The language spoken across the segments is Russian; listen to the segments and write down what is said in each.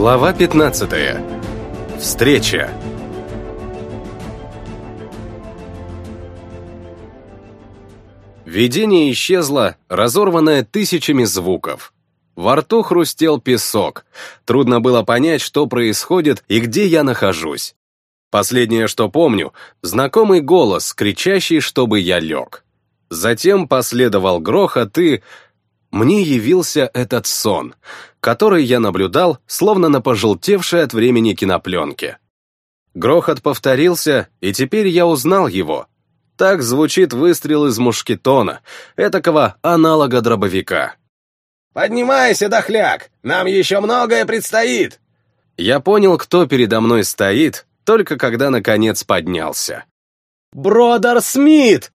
Глава 15. Встреча. Видение исчезло, разорванное тысячами звуков. Во рту хрустел песок. Трудно было понять, что происходит и где я нахожусь. Последнее, что помню, знакомый голос, кричащий, чтобы я лег. Затем последовал грохот и... Мне явился этот сон, который я наблюдал, словно на пожелтевшей от времени кинопленке. Грохот повторился, и теперь я узнал его. Так звучит выстрел из мушкетона, этакого аналога дробовика. «Поднимайся, дохляк! Нам еще многое предстоит!» Я понял, кто передо мной стоит, только когда наконец поднялся. «Бродер Смит!»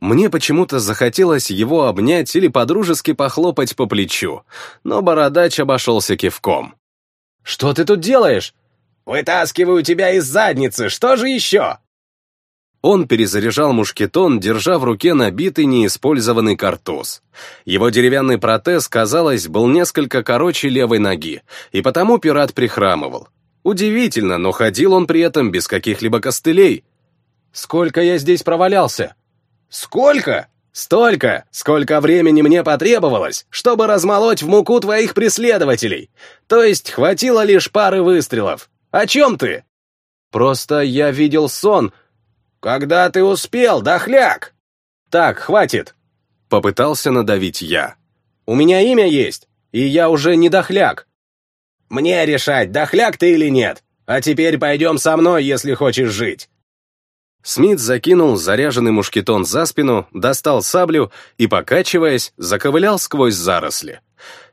Мне почему-то захотелось его обнять или подружески похлопать по плечу, но бородач обошелся кивком. «Что ты тут делаешь?» «Вытаскиваю тебя из задницы, что же еще?» Он перезаряжал мушкетон, держа в руке набитый неиспользованный картуз. Его деревянный протез, казалось, был несколько короче левой ноги, и потому пират прихрамывал. Удивительно, но ходил он при этом без каких-либо костылей. «Сколько я здесь провалялся?» «Сколько?» «Столько, сколько времени мне потребовалось, чтобы размолоть в муку твоих преследователей. То есть хватило лишь пары выстрелов. О чем ты?» «Просто я видел сон». «Когда ты успел, дохляк?» «Так, хватит», — попытался надавить я. «У меня имя есть, и я уже не дохляк». «Мне решать, дохляк ты или нет. А теперь пойдем со мной, если хочешь жить». Смит закинул заряженный мушкетон за спину, достал саблю и, покачиваясь, заковылял сквозь заросли.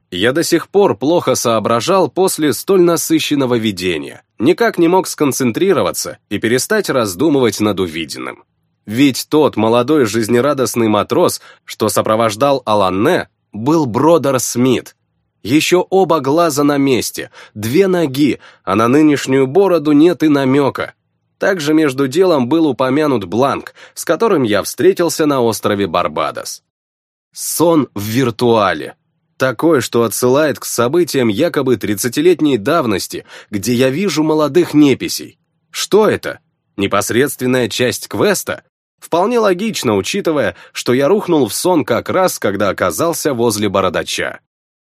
Я до сих пор плохо соображал после столь насыщенного видения, никак не мог сконцентрироваться и перестать раздумывать над увиденным. Ведь тот молодой жизнерадостный матрос, что сопровождал Аланне, был Бродер Смит. Еще оба глаза на месте, две ноги, а на нынешнюю бороду нет и намека, также между делом был упомянут Бланк, с которым я встретился на острове Барбадос. Сон в виртуале. Такой, что отсылает к событиям якобы 30-летней давности, где я вижу молодых неписей. Что это? Непосредственная часть квеста? Вполне логично, учитывая, что я рухнул в сон как раз, когда оказался возле бородача.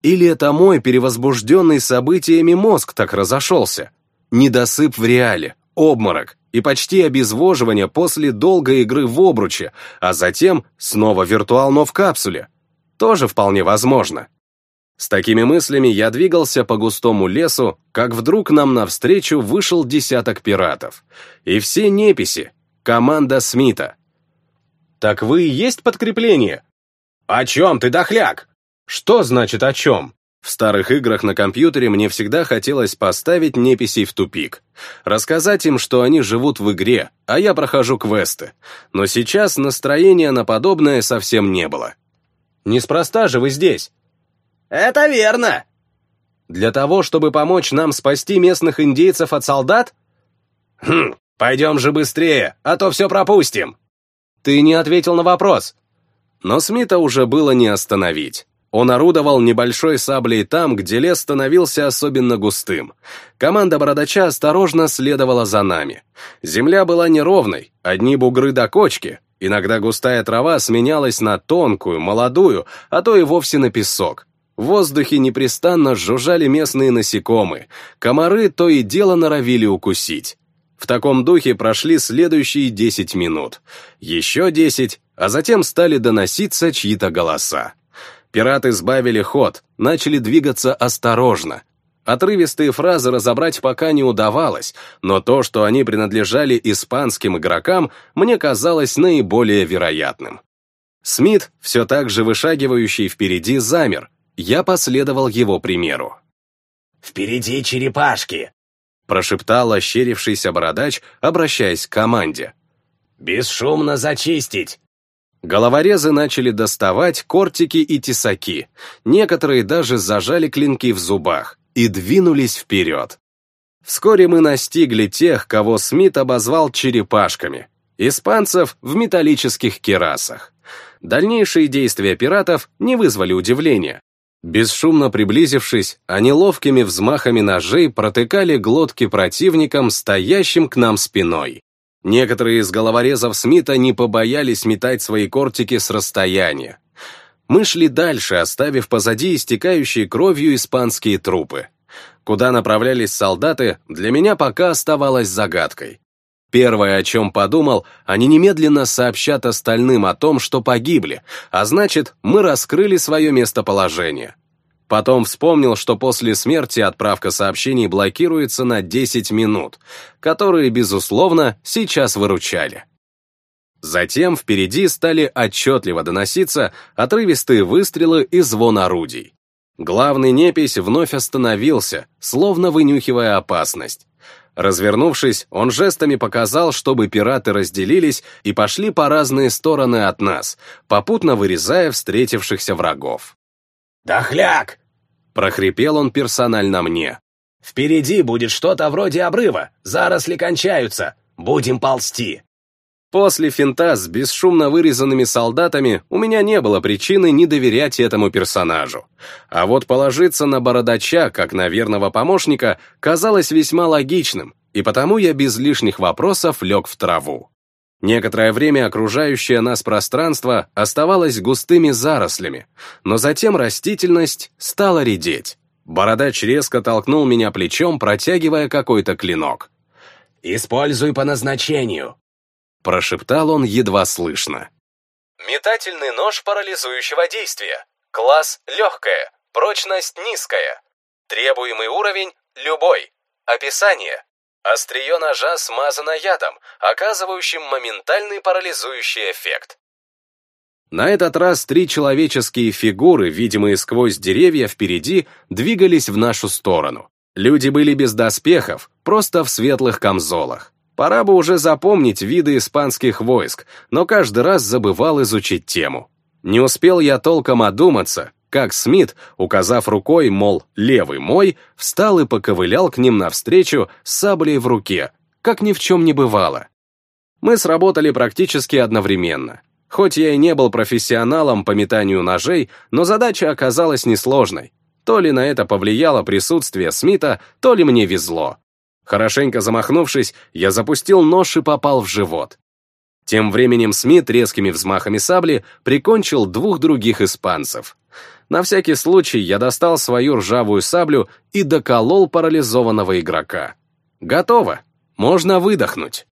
Или это мой перевозбужденный событиями мозг так разошелся? Недосып в реале, обморок и почти обезвоживание после долгой игры в обруче, а затем снова виртуал, но в капсуле. Тоже вполне возможно. С такими мыслями я двигался по густому лесу, как вдруг нам навстречу вышел десяток пиратов. И все неписи, команда Смита. «Так вы и есть подкрепление?» «О чем ты, дохляк?» «Что значит о чем?» В старых играх на компьютере мне всегда хотелось поставить неписей в тупик. Рассказать им, что они живут в игре, а я прохожу квесты. Но сейчас настроения на подобное совсем не было. Неспроста же вы здесь. Это верно. Для того, чтобы помочь нам спасти местных индейцев от солдат? Хм, пойдем же быстрее, а то все пропустим. Ты не ответил на вопрос. Но Смита уже было не остановить. Он орудовал небольшой саблей там, где лес становился особенно густым. Команда бородача осторожно следовала за нами. Земля была неровной, одни бугры до кочки. Иногда густая трава сменялась на тонкую, молодую, а то и вовсе на песок. В воздухе непрестанно жужжали местные насекомые. Комары то и дело норовили укусить. В таком духе прошли следующие десять минут. Еще десять, а затем стали доноситься чьи-то голоса. Пираты сбавили ход, начали двигаться осторожно. Отрывистые фразы разобрать пока не удавалось, но то, что они принадлежали испанским игрокам, мне казалось наиболее вероятным. Смит, все так же вышагивающий впереди, замер. Я последовал его примеру. «Впереди черепашки!» прошептал ощерившийся бородач, обращаясь к команде. «Бесшумно зачистить! Головорезы начали доставать кортики и тесаки, некоторые даже зажали клинки в зубах и двинулись вперед. Вскоре мы настигли тех, кого Смит обозвал черепашками, испанцев в металлических керасах. Дальнейшие действия пиратов не вызвали удивления. Бесшумно приблизившись, они ловкими взмахами ножей протыкали глотки противникам, стоящим к нам спиной. Некоторые из головорезов Смита не побоялись метать свои кортики с расстояния. Мы шли дальше, оставив позади истекающие кровью испанские трупы. Куда направлялись солдаты, для меня пока оставалось загадкой. Первое, о чем подумал, они немедленно сообщат остальным о том, что погибли, а значит, мы раскрыли свое местоположение. Потом вспомнил, что после смерти отправка сообщений блокируется на 10 минут, которые, безусловно, сейчас выручали. Затем впереди стали отчетливо доноситься отрывистые выстрелы и звон орудий. Главный непись вновь остановился, словно вынюхивая опасность. Развернувшись, он жестами показал, чтобы пираты разделились и пошли по разные стороны от нас, попутно вырезая встретившихся врагов. «Дохляк!» — прохрипел он персонально мне. «Впереди будет что-то вроде обрыва, заросли кончаются, будем ползти!» После финта с бесшумно вырезанными солдатами у меня не было причины не доверять этому персонажу. А вот положиться на бородача, как на верного помощника, казалось весьма логичным, и потому я без лишних вопросов лег в траву. Некоторое время окружающее нас пространство оставалось густыми зарослями, но затем растительность стала редеть. Бородач резко толкнул меня плечом, протягивая какой-то клинок. «Используй по назначению», Прошептал он едва слышно. Метательный нож парализующего действия. Класс легкая, прочность низкая. Требуемый уровень любой. Описание. Острие ножа смазано ядом, оказывающим моментальный парализующий эффект. На этот раз три человеческие фигуры, видимые сквозь деревья впереди, двигались в нашу сторону. Люди были без доспехов, просто в светлых камзолах. Пора бы уже запомнить виды испанских войск, но каждый раз забывал изучить тему. Не успел я толком одуматься, как Смит, указав рукой, мол, левый мой, встал и поковылял к ним навстречу с саблей в руке, как ни в чем не бывало. Мы сработали практически одновременно. Хоть я и не был профессионалом по метанию ножей, но задача оказалась несложной. То ли на это повлияло присутствие Смита, то ли мне везло. Хорошенько замахнувшись, я запустил нож и попал в живот. Тем временем Смит резкими взмахами сабли прикончил двух других испанцев. На всякий случай я достал свою ржавую саблю и доколол парализованного игрока. Готово. Можно выдохнуть.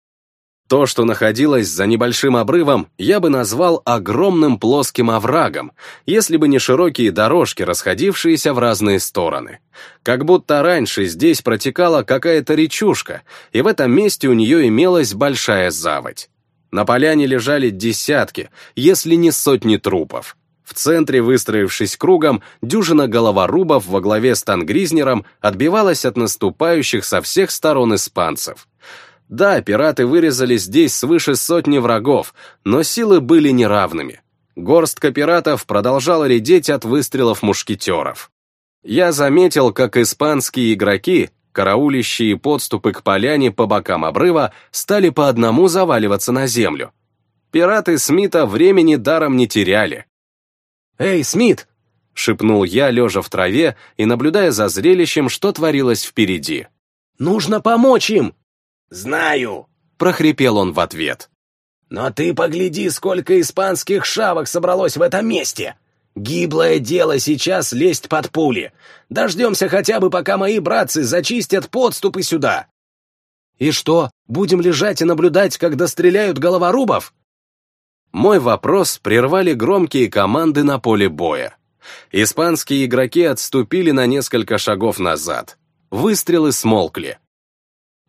То, что находилось за небольшим обрывом, я бы назвал огромным плоским оврагом, если бы не широкие дорожки, расходившиеся в разные стороны. Как будто раньше здесь протекала какая-то речушка, и в этом месте у нее имелась большая заводь. На поляне лежали десятки, если не сотни трупов. В центре, выстроившись кругом, дюжина головорубов во главе с Тангризнером отбивалась от наступающих со всех сторон испанцев. Да, пираты вырезали здесь свыше сотни врагов, но силы были неравными. Горстка пиратов продолжала редеть от выстрелов мушкетеров. Я заметил, как испанские игроки, караулищие подступы к поляне по бокам обрыва, стали по одному заваливаться на землю. Пираты Смита времени даром не теряли. «Эй, Смит!» — шепнул я, лежа в траве и наблюдая за зрелищем, что творилось впереди. «Нужно помочь им!» «Знаю!» — прохрипел он в ответ. «Но ты погляди, сколько испанских шавок собралось в этом месте! Гиблое дело сейчас лезть под пули. Дождемся хотя бы, пока мои братцы зачистят подступы сюда!» «И что, будем лежать и наблюдать, когда стреляют головорубов?» Мой вопрос прервали громкие команды на поле боя. Испанские игроки отступили на несколько шагов назад. Выстрелы смолкли.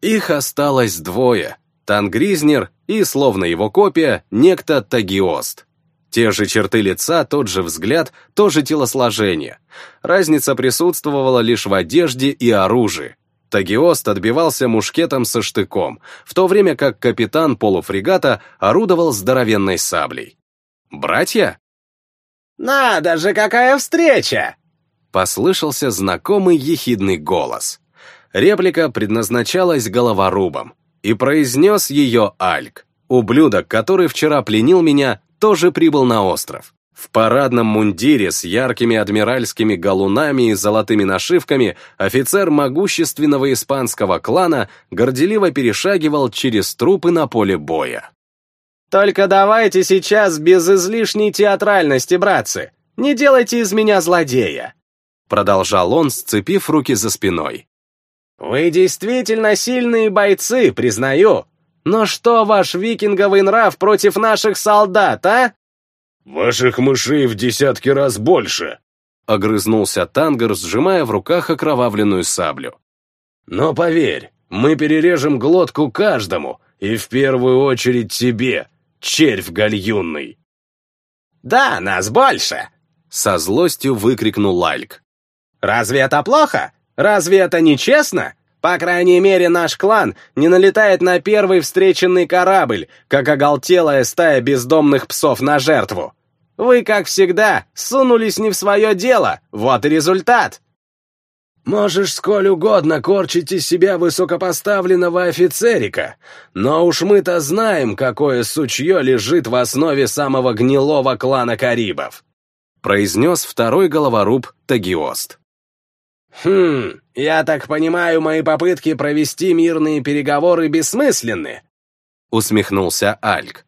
Их осталось двое — Тангризнер и, словно его копия, некто Тагиост. Те же черты лица, тот же взгляд, то же телосложение. Разница присутствовала лишь в одежде и оружии. Тагиост отбивался мушкетом со штыком, в то время как капитан полуфрегата орудовал здоровенной саблей. «Братья?» «Надо же, какая встреча!» Послышался знакомый ехидный голос. Реплика предназначалась головорубам, и произнес ее Альк. Ублюдок, который вчера пленил меня, тоже прибыл на остров. В парадном мундире с яркими адмиральскими галунами и золотыми нашивками офицер могущественного испанского клана горделиво перешагивал через трупы на поле боя. «Только давайте сейчас без излишней театральности, братцы. Не делайте из меня злодея!» Продолжал он, сцепив руки за спиной. «Вы действительно сильные бойцы, признаю. Но что ваш викинговый нрав против наших солдат, а?» «Ваших мышей в десятки раз больше», — огрызнулся Тангер, сжимая в руках окровавленную саблю. «Но поверь, мы перережем глотку каждому, и в первую очередь тебе, червь гальюнный». «Да, нас больше!» — со злостью выкрикнул Лальк. «Разве это плохо? Разве это не честно? По крайней мере, наш клан не налетает на первый встреченный корабль, как оголтелая стая бездомных псов на жертву. Вы, как всегда, сунулись не в свое дело, вот и результат. Можешь сколь угодно корчить из себя высокопоставленного офицерика, но уж мы-то знаем, какое сучье лежит в основе самого гнилого клана Карибов», произнес второй головоруб Тагиост. «Хм, я так понимаю, мои попытки провести мирные переговоры бессмысленны?» усмехнулся Альк.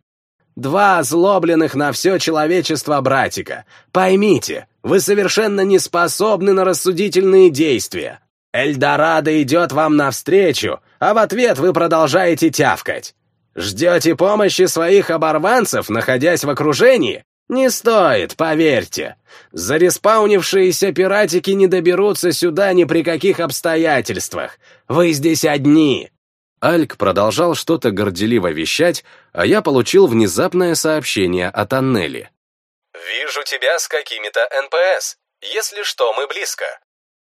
«Два озлобленных на все человечество братика. Поймите, вы совершенно не способны на рассудительные действия. Эльдорадо идет вам навстречу, а в ответ вы продолжаете тявкать. Ждете помощи своих оборванцев, находясь в окружении? Не стоит, поверьте. Зареспаунившиеся пиратики не доберутся сюда ни при каких обстоятельствах. Вы здесь одни. Альк продолжал что-то горделиво вещать, а я получил внезапное сообщение от Аннели. «Вижу тебя с какими-то НПС. Если что, мы близко».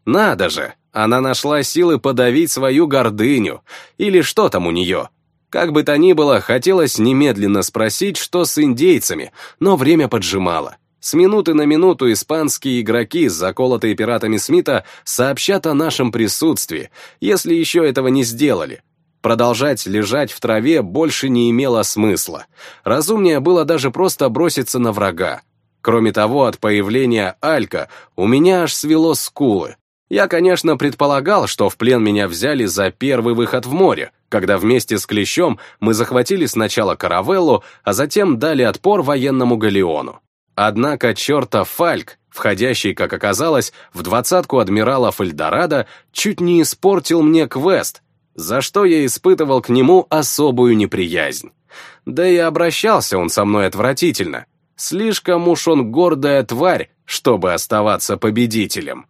Надо же, она нашла силы подавить свою гордыню. Или что там у нее? Как бы то ни было, хотелось немедленно спросить, что с индейцами, но время поджимало. С минуты на минуту испанские игроки, заколотые пиратами Смита, сообщат о нашем присутствии, если еще этого не сделали. Продолжать лежать в траве больше не имело смысла. Разумнее было даже просто броситься на врага. Кроме того, от появления Алька у меня аж свело скулы. Я, конечно, предполагал, что в плен меня взяли за первый выход в море, когда вместе с Клещом мы захватили сначала каравеллу, а затем дали отпор военному галеону. Однако чертов Фальк, входящий, как оказалось, в двадцатку адмиралов Эльдорадо, чуть не испортил мне квест, за что я испытывал к нему особую неприязнь. Да и обращался он со мной отвратительно. Слишком уж он гордая тварь, чтобы оставаться победителем.